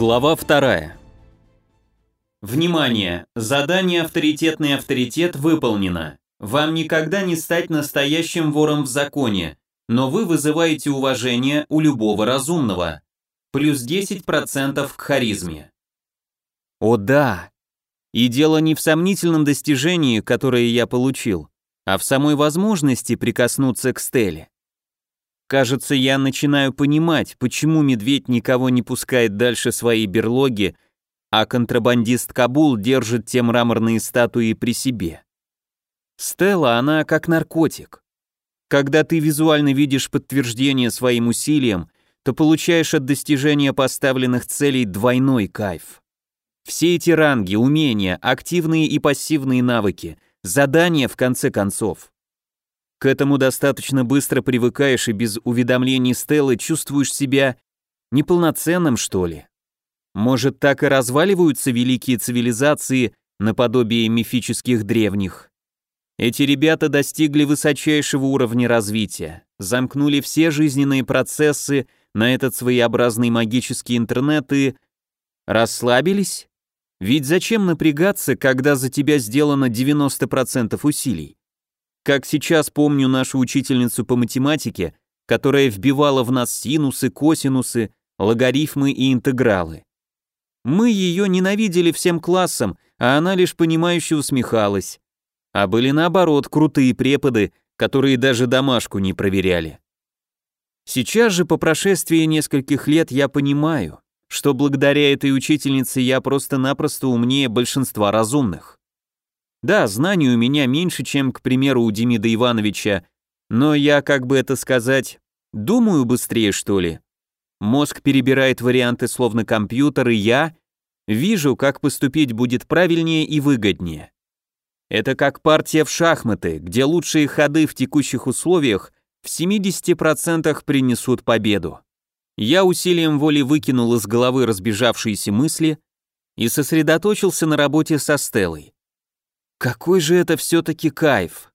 Глава вторая. Внимание! Задание «Авторитетный авторитет» выполнено. Вам никогда не стать настоящим вором в законе, но вы вызываете уважение у любого разумного. Плюс 10% к харизме. О да! И дело не в сомнительном достижении, которое я получил, а в самой возможности прикоснуться к Стелле. Кажется, я начинаю понимать, почему медведь никого не пускает дальше своей берлоги, а контрабандист Кабул держит те мраморные статуи при себе. Стелла, она как наркотик. Когда ты визуально видишь подтверждение своим усилиям, то получаешь от достижения поставленных целей двойной кайф. Все эти ранги, умения, активные и пассивные навыки, задания в конце концов. К этому достаточно быстро привыкаешь и без уведомлений Стеллы чувствуешь себя неполноценным, что ли. Может, так и разваливаются великие цивилизации наподобие мифических древних. Эти ребята достигли высочайшего уровня развития, замкнули все жизненные процессы на этот своеобразный магический интернет и... Расслабились? Ведь зачем напрягаться, когда за тебя сделано 90% усилий? Как сейчас помню нашу учительницу по математике, которая вбивала в нас синусы, косинусы, логарифмы и интегралы. Мы ее ненавидели всем классом, а она лишь понимающе усмехалась. А были наоборот крутые преподы, которые даже домашку не проверяли. Сейчас же, по прошествии нескольких лет, я понимаю, что благодаря этой учительнице я просто-напросто умнее большинства разумных. Да, знаний у меня меньше, чем, к примеру, у Демида Ивановича, но я, как бы это сказать, думаю быстрее, что ли. Мозг перебирает варианты словно компьютер, и я вижу, как поступить будет правильнее и выгоднее. Это как партия в шахматы, где лучшие ходы в текущих условиях в 70% принесут победу. Я усилием воли выкинул из головы разбежавшиеся мысли и сосредоточился на работе со Стеллой. Какой же это все-таки кайф!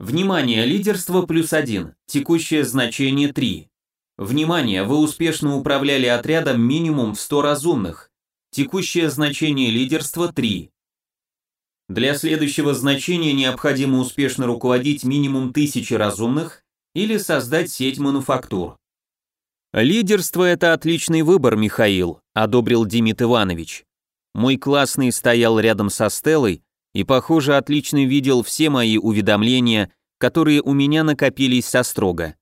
Внимание, лидерство плюс один, текущее значение 3. Внимание, вы успешно управляли отрядом минимум в 100 разумных. Текущее значение лидерства 3. Для следующего значения необходимо успешно руководить минимум 1000 разумных или создать сеть мануфактур. Лидерство – это отличный выбор, Михаил, одобрил Димит Иванович. Мой классный стоял рядом со Стеллой и, похоже, отлично видел все мои уведомления, которые у меня накопились со строго.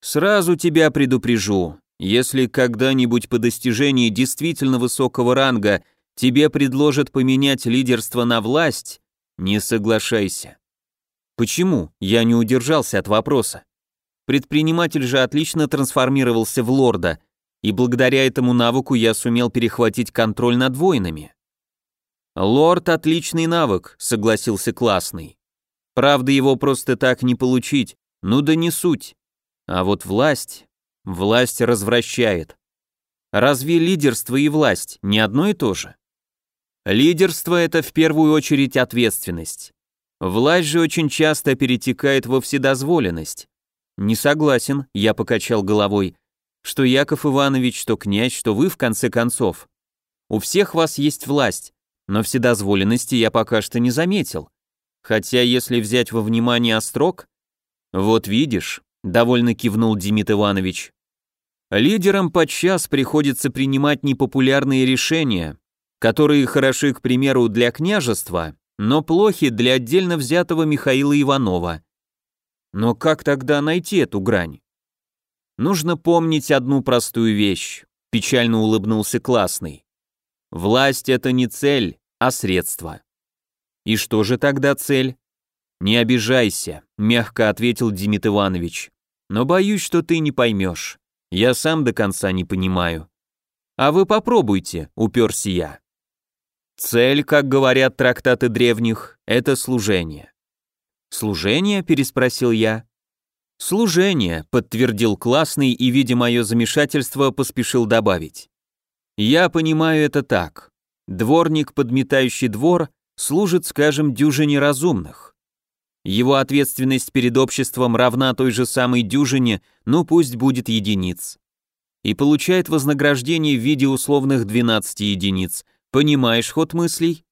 «Сразу тебя предупрежу, если когда-нибудь по достижении действительно высокого ранга тебе предложат поменять лидерство на власть, не соглашайся». Почему? Я не удержался от вопроса. Предприниматель же отлично трансформировался в лорда – и благодаря этому навыку я сумел перехватить контроль над воинами. «Лорд — отличный навык», — согласился классный. «Правда, его просто так не получить, ну да не суть. А вот власть... Власть развращает. Разве лидерство и власть не одно и то же? Лидерство — это в первую очередь ответственность. Власть же очень часто перетекает во вседозволенность. Не согласен, я покачал головой. Что Яков Иванович, что князь, что вы, в конце концов. У всех вас есть власть, но вседозволенности я пока что не заметил. Хотя, если взять во внимание острог... Вот видишь, довольно кивнул Демид Иванович. Лидерам подчас приходится принимать непопулярные решения, которые хороши, к примеру, для княжества, но плохи для отдельно взятого Михаила Иванова. Но как тогда найти эту грань? Нужно помнить одну простую вещь, печально улыбнулся классный. Власть это не цель, а средство. И что же тогда цель? Не обижайся, мягко ответил Демид Иванович. Но боюсь, что ты не поймешь. Я сам до конца не понимаю. А вы попробуйте, уперся я. Цель, как говорят трактаты древних, это служение. Служение, переспросил я. «Служение», — подтвердил классный и, видя мое замешательство, поспешил добавить. «Я понимаю это так. Дворник, подметающий двор, служит, скажем, дюжине разумных. Его ответственность перед обществом равна той же самой дюжине, ну пусть будет единиц. и получает вознаграждение в виде условных 12 единиц. Понимаешь ход мыслей?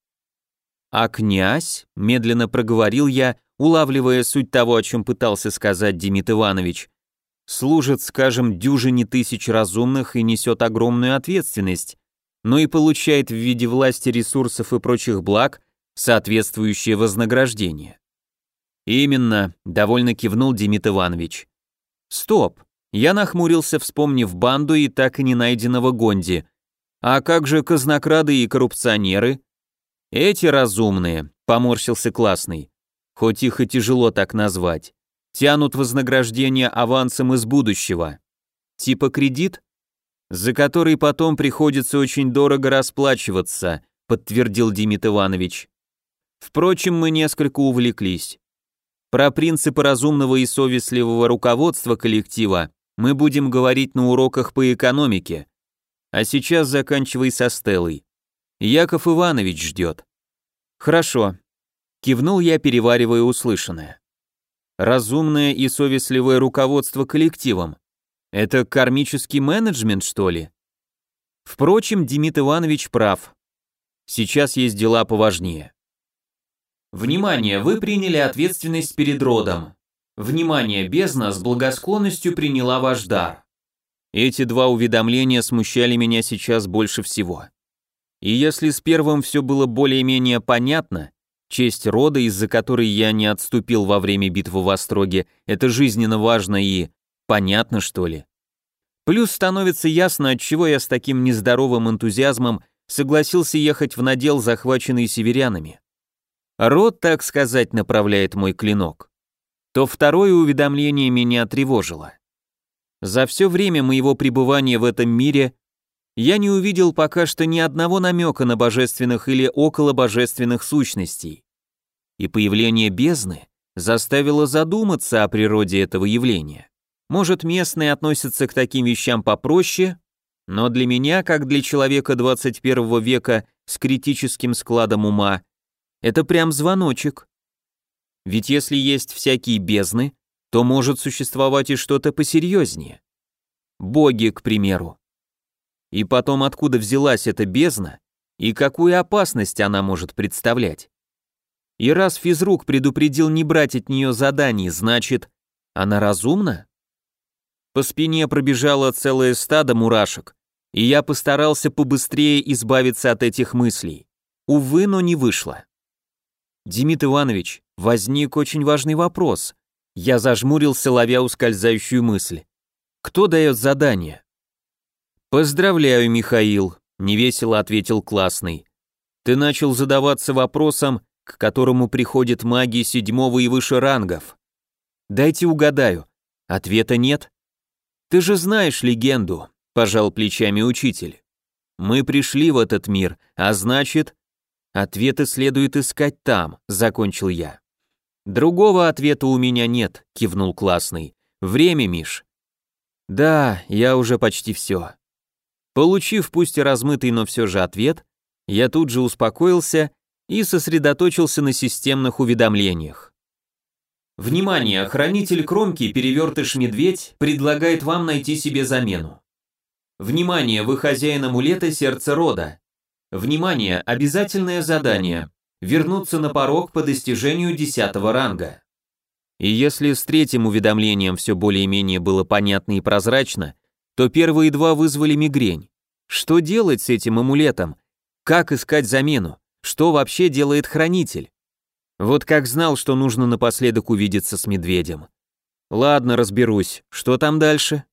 А князь, медленно проговорил я, улавливая суть того, о чем пытался сказать Демид Иванович, служит, скажем, дюжине тысяч разумных и несет огромную ответственность, но и получает в виде власти ресурсов и прочих благ соответствующее вознаграждение. Именно, довольно кивнул Демид Иванович. Стоп, я нахмурился, вспомнив банду и так и не найденного Гонди. А как же казнокрады и коррупционеры? Эти разумные, поморщился классный, хоть их и тяжело так назвать, тянут вознаграждение авансом из будущего. Типа кредит? За который потом приходится очень дорого расплачиваться, подтвердил Димит Иванович. Впрочем, мы несколько увлеклись. Про принципы разумного и совестливого руководства коллектива мы будем говорить на уроках по экономике. А сейчас заканчивай со Стеллой. Яков Иванович ждет. Хорошо. Кивнул я, переваривая услышанное. Разумное и совестливое руководство коллективом. Это кармический менеджмент, что ли? Впрочем, Демид Иванович прав. Сейчас есть дела поважнее. Внимание, вы приняли ответственность перед родом. Внимание, бездна с благосклонностью приняла ваш дар. Эти два уведомления смущали меня сейчас больше всего. И если с первым все было более-менее понятно, честь рода, из-за которой я не отступил во время битвы в Остроге, это жизненно важно и понятно, что ли. Плюс становится ясно, от чего я с таким нездоровым энтузиазмом согласился ехать в надел, захваченный северянами. Род, так сказать, направляет мой клинок. То второе уведомление меня тревожило. За все время моего пребывания в этом мире я не увидел пока что ни одного намека на божественных или около божественных сущностей. И появление бездны заставило задуматься о природе этого явления. Может, местные относятся к таким вещам попроще, но для меня, как для человека 21 века с критическим складом ума, это прям звоночек. Ведь если есть всякие бездны, то может существовать и что-то посерьезнее. Боги, к примеру. И потом, откуда взялась эта бездна, и какую опасность она может представлять. И раз физрук предупредил не брать от нее заданий, значит, она разумна? По спине пробежало целое стадо мурашек, и я постарался побыстрее избавиться от этих мыслей. Увы, но не вышло. Демид Иванович, возник очень важный вопрос. Я зажмурился, ловя ускользающую мысль. Кто дает задание? Поздравляю, Михаил, невесело ответил классный. Ты начал задаваться вопросом, к которому приходят маги седьмого и выше рангов. Дайте угадаю. Ответа нет? Ты же знаешь легенду, пожал плечами учитель. Мы пришли в этот мир, а значит, Ответы следует искать там, закончил я. Другого ответа у меня нет, кивнул классный. Время, Миш. Да, я уже почти все. Получив пусть и размытый, но все же ответ, я тут же успокоился и сосредоточился на системных уведомлениях. Внимание, хранитель кромки Перевертыш-Медведь предлагает вам найти себе замену. Внимание, вы хозяин амулета Сердце Рода. Внимание, обязательное задание. Вернуться на порог по достижению 10 ранга. И если с третьим уведомлением все более-менее было понятно и прозрачно, то первые два вызвали мигрень. Что делать с этим амулетом? Как искать замену? Что вообще делает хранитель? Вот как знал, что нужно напоследок увидеться с медведем. Ладно, разберусь. Что там дальше?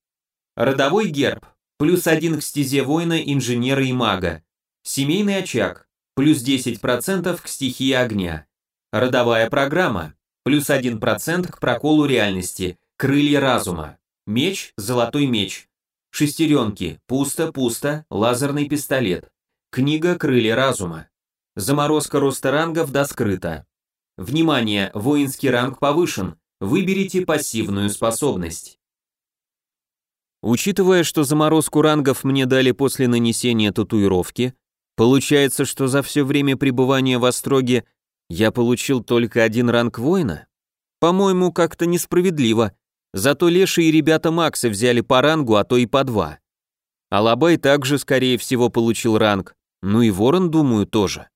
Родовой герб. Плюс один к стезе воина, инженера и мага. Семейный очаг, плюс 10% к стихии огня. Родовая программа, плюс 1% к проколу реальности, крылья разума. Меч, золотой меч. Шестеренки, пусто-пусто, лазерный пистолет. Книга «Крылья разума». Заморозка роста рангов до скрыта. Внимание, воинский ранг повышен. Выберите пассивную способность. Учитывая, что заморозку рангов мне дали после нанесения татуировки, Получается, что за все время пребывания в Остроге я получил только один ранг воина? По-моему, как-то несправедливо. Зато Леша и ребята Макса взяли по рангу, а то и по два. Алабай также, скорее всего, получил ранг. Ну и Ворон, думаю, тоже.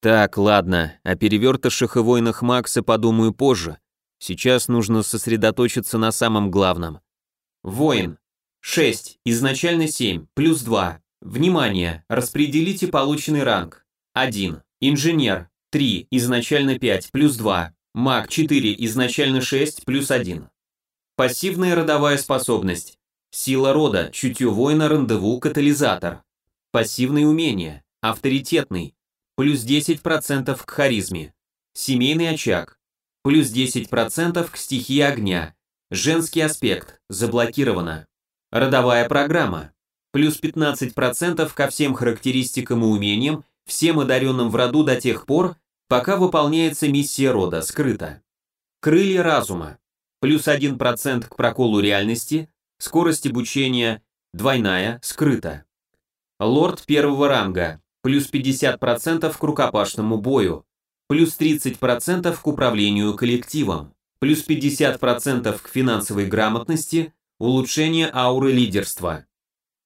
Так, ладно, о перевертышах и войнах Макса подумаю позже. Сейчас нужно сосредоточиться на самом главном. Воин. 6, изначально 7, плюс 2. Внимание, распределите полученный ранг. 1. Инженер. 3, изначально 5, плюс 2. Маг 4, изначально 6, плюс 1. Пассивная родовая способность. Сила рода, чутье воина, рандеву, катализатор. Пассивные умения. Авторитетный. Плюс 10% к харизме. Семейный очаг. Плюс 10% к стихии огня. Женский аспект. Заблокировано. Родовая программа. Плюс 15% ко всем характеристикам и умениям, всем одаренным в роду до тех пор, пока выполняется миссия рода, скрыто. Крылья разума. Плюс 1% к проколу реальности, скорость обучения, двойная, скрыто. Лорд первого ранга, плюс 50% к рукопашному бою, плюс 30% к управлению коллективом, плюс 50% к финансовой грамотности, улучшение ауры лидерства.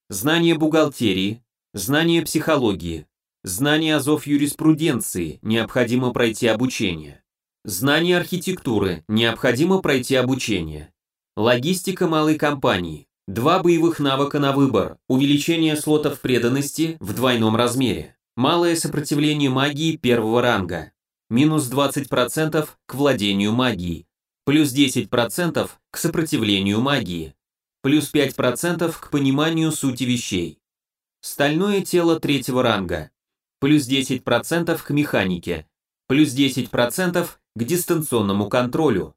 Знание бухгалтерии, знание психологии, знание азов юриспруденции, необходимо пройти обучение. Знание архитектуры, необходимо пройти обучение. Логистика малой компании. Два боевых навыка на выбор. Увеличение слотов преданности в двойном размере. Малое сопротивление магии первого ранга. Минус 20% к владению магией. Плюс 10% к сопротивлению магии. Плюс 5% к пониманию сути вещей. Стальное тело третьего ранга. Плюс 10% к механике. Плюс 10% к дистанционному контролю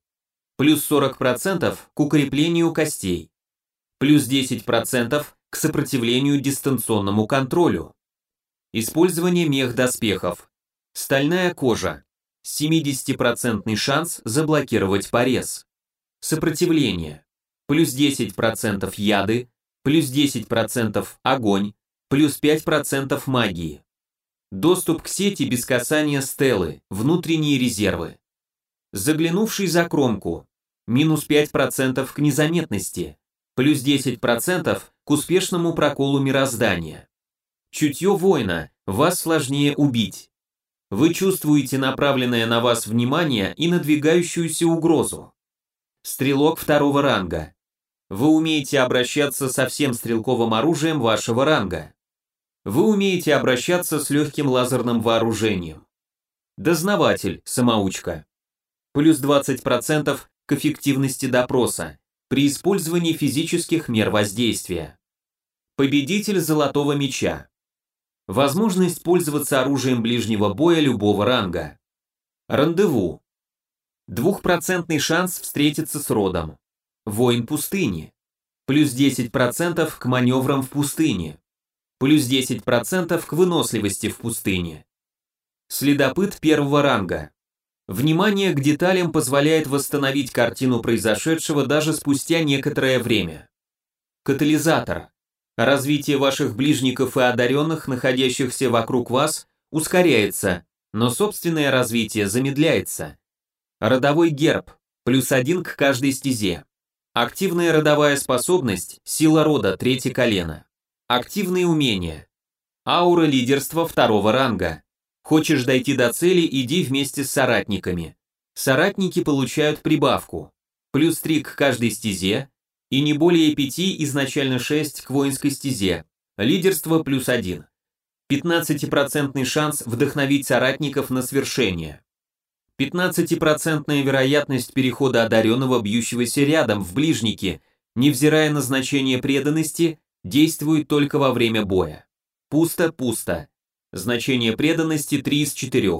плюс 40% к укреплению костей, плюс 10% к сопротивлению дистанционному контролю. Использование мех-доспехов. Стальная кожа. 70% шанс заблокировать порез. Сопротивление. Плюс 10% яды, плюс 10% огонь, плюс 5% магии. Доступ к сети без касания стелы, внутренние резервы. Заглянувший за кромку, минус 5% к незаметности, плюс 10% к успешному проколу мироздания. Чутье воина, вас сложнее убить. Вы чувствуете направленное на вас внимание и надвигающуюся угрозу. Стрелок второго ранга. Вы умеете обращаться со всем стрелковым оружием вашего ранга. Вы умеете обращаться с легким лазерным вооружением. Дознаватель, самоучка. Плюс 20% к эффективности допроса при использовании физических мер воздействия. Победитель Золотого Меча. Возможность пользоваться оружием ближнего боя любого ранга. Рандеву. Двухпроцентный шанс встретиться с родом. Воин пустыни. Плюс 10% к маневрам в пустыне. Плюс 10% к выносливости в пустыне. Следопыт первого ранга. Внимание к деталям позволяет восстановить картину произошедшего даже спустя некоторое время. Катализатор. Развитие ваших ближников и одаренных, находящихся вокруг вас, ускоряется, но собственное развитие замедляется. Родовой герб. Плюс один к каждой стезе. Активная родовая способность, сила рода, третье колено. Активные умения. Аура лидерства второго ранга. Хочешь дойти до цели, иди вместе с соратниками. Соратники получают прибавку. Плюс 3 к каждой стезе и не более 5, изначально 6 к воинской стезе. Лидерство плюс 1. 15% шанс вдохновить соратников на свершение. 15% вероятность перехода одаренного, бьющегося рядом, в ближники, невзирая на значение преданности, действует только во время боя. Пусто-пусто. Значение преданности 3 из 4.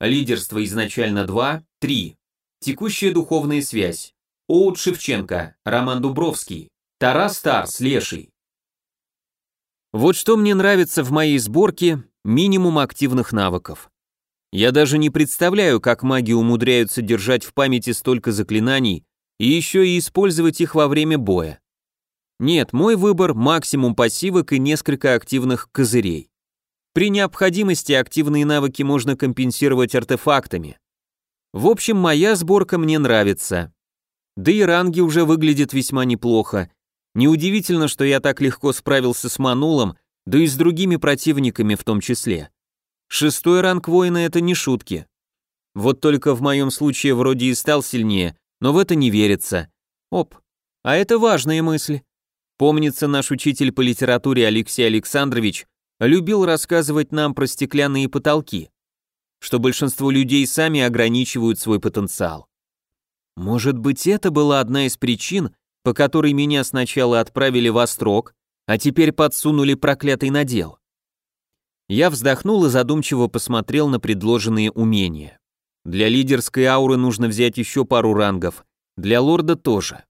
Лидерство изначально 2, 3. Текущая духовная связь. Оут Шевченко, Роман Дубровский, Тарас Старс, Леший. Вот что мне нравится в моей сборке – минимум активных навыков. Я даже не представляю, как маги умудряются держать в памяти столько заклинаний и еще и использовать их во время боя. Нет, мой выбор – максимум пассивок и несколько активных козырей. При необходимости активные навыки можно компенсировать артефактами. В общем, моя сборка мне нравится. Да и ранги уже выглядят весьма неплохо. Неудивительно, что я так легко справился с Манулом, да и с другими противниками в том числе. Шестой ранг воина — это не шутки. Вот только в моем случае вроде и стал сильнее, но в это не верится. Оп, а это важная мысль. Помнится, наш учитель по литературе Алексей Александрович любил рассказывать нам про стеклянные потолки, что большинство людей сами ограничивают свой потенциал. Может быть, это была одна из причин, по которой меня сначала отправили в Острог, а теперь подсунули проклятый надел. Я вздохнул и задумчиво посмотрел на предложенные умения. Для лидерской ауры нужно взять еще пару рангов, для лорда тоже.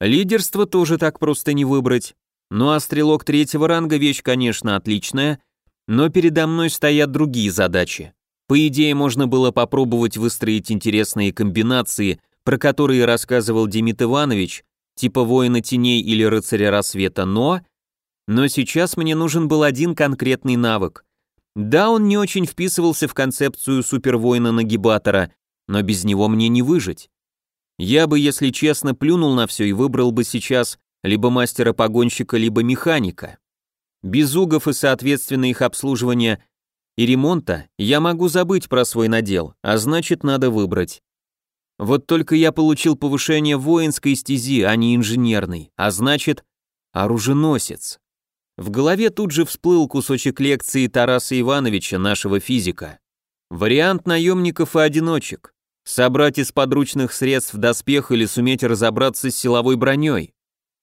Лидерство тоже так просто не выбрать. Ну а стрелок третьего ранга вещь, конечно, отличная, но передо мной стоят другие задачи. По идее, можно было попробовать выстроить интересные комбинации, про которые рассказывал Демид Иванович, типа воина теней или рыцаря рассвета, но... Но сейчас мне нужен был один конкретный навык. Да, он не очень вписывался в концепцию супервоина-нагибатора, но без него мне не выжить. Я бы, если честно, плюнул на все и выбрал бы сейчас либо мастера-погонщика, либо механика. Без угов и, соответственно, их обслуживания и ремонта я могу забыть про свой надел, а значит, надо выбрать. Вот только я получил повышение воинской стези, а не инженерной, а значит, оруженосец. В голове тут же всплыл кусочек лекции Тараса Ивановича, нашего физика. Вариант наемников и одиночек. Собрать из подручных средств доспех или суметь разобраться с силовой броней.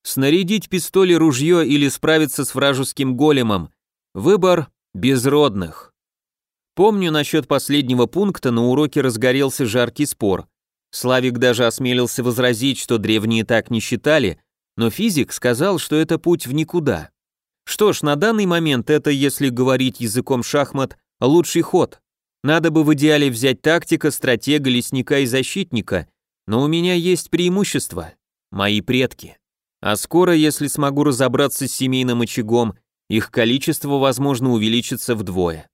Снарядить пистоли, ружье или справиться с вражеским големом. Выбор безродных. Помню насчет последнего пункта на уроке разгорелся жаркий спор. Славик даже осмелился возразить, что древние так не считали, но физик сказал, что это путь в никуда. Что ж, на данный момент это, если говорить языком шахмат, лучший ход. Надо бы в идеале взять тактика, стратега, лесника и защитника, но у меня есть преимущество – мои предки. А скоро, если смогу разобраться с семейным очагом, их количество, возможно, увеличится вдвое.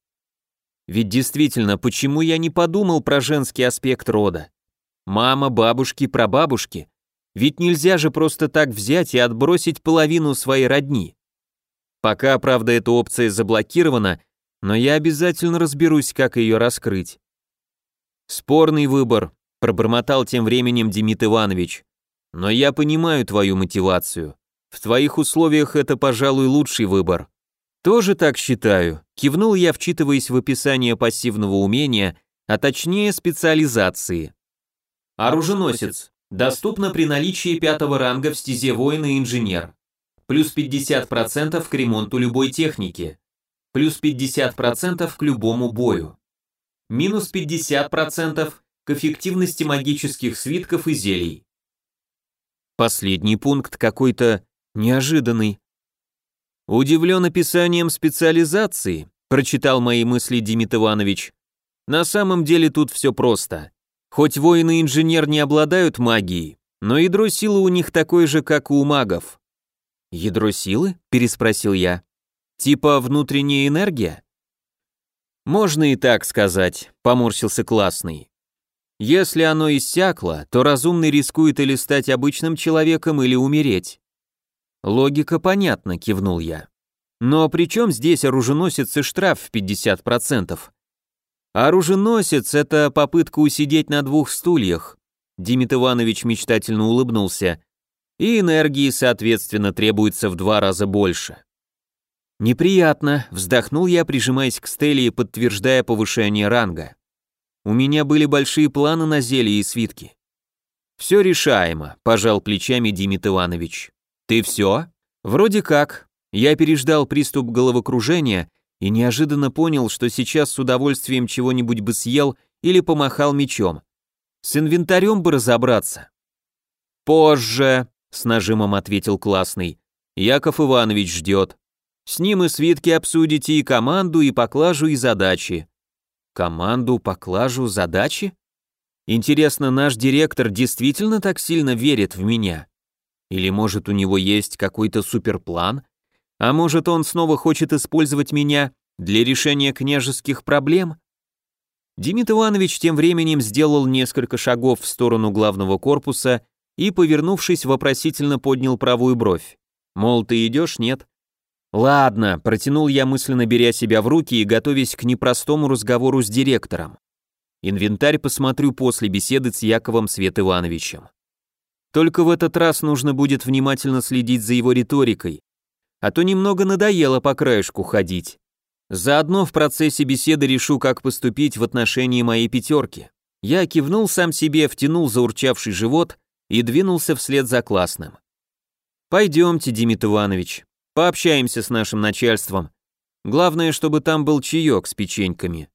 Ведь действительно, почему я не подумал про женский аспект рода? Мама, бабушки, прабабушки. Ведь нельзя же просто так взять и отбросить половину своей родни. Пока, правда, эта опция заблокирована, но я обязательно разберусь, как ее раскрыть. Спорный выбор, пробормотал тем временем Демид Иванович. Но я понимаю твою мотивацию. В твоих условиях это, пожалуй, лучший выбор. Тоже так считаю, кивнул я, вчитываясь в описание пассивного умения, а точнее специализации. Оруженосец. Доступно при наличии пятого ранга в стезе воина и инженер. Плюс 50% к ремонту любой техники плюс 50% к любому бою. Минус 50% к эффективности магических свитков и зелий. Последний пункт какой-то неожиданный. Удивлен описанием специализации, прочитал мои мысли Димит Иванович. На самом деле тут все просто. Хоть воин и инженер не обладают магией, но ядро силы у них такое же, как у магов. «Ядро силы?» – переспросил я. Типа внутренняя энергия? Можно и так сказать, поморщился классный. Если оно иссякло, то разумный рискует или стать обычным человеком, или умереть. Логика понятна, кивнул я. Но при чем здесь оруженосец и штраф в 50%? Оруженосец — это попытка усидеть на двух стульях. Димит Иванович мечтательно улыбнулся. И энергии, соответственно, требуется в два раза больше. «Неприятно», — вздохнул я, прижимаясь к Стелле и подтверждая повышение ранга. «У меня были большие планы на зелье и свитки». «Все решаемо», — пожал плечами Димит Иванович. «Ты все?» «Вроде как. Я переждал приступ головокружения и неожиданно понял, что сейчас с удовольствием чего-нибудь бы съел или помахал мечом. С инвентарем бы разобраться». «Позже», — с нажимом ответил классный. «Яков Иванович ждет». С ним и свитки обсудите, и команду, и поклажу, и задачи. Команду, поклажу, задачи? Интересно, наш директор действительно так сильно верит в меня? Или может у него есть какой-то суперплан? А может он снова хочет использовать меня для решения княжеских проблем? Демид Иванович тем временем сделал несколько шагов в сторону главного корпуса и, повернувшись, вопросительно поднял правую бровь. Мол, ты идешь, нет? Ладно, протянул я мысленно, беря себя в руки и готовясь к непростому разговору с директором. Инвентарь посмотрю после беседы с Яковом Свет Ивановичем. Только в этот раз нужно будет внимательно следить за его риторикой, а то немного надоело по краешку ходить. Заодно в процессе беседы решу, как поступить в отношении моей пятерки. Я кивнул сам себе, втянул заурчавший живот и двинулся вслед за классным. «Пойдемте, Демид Иванович, пообщаемся с нашим начальством. Главное, чтобы там был чаек с печеньками».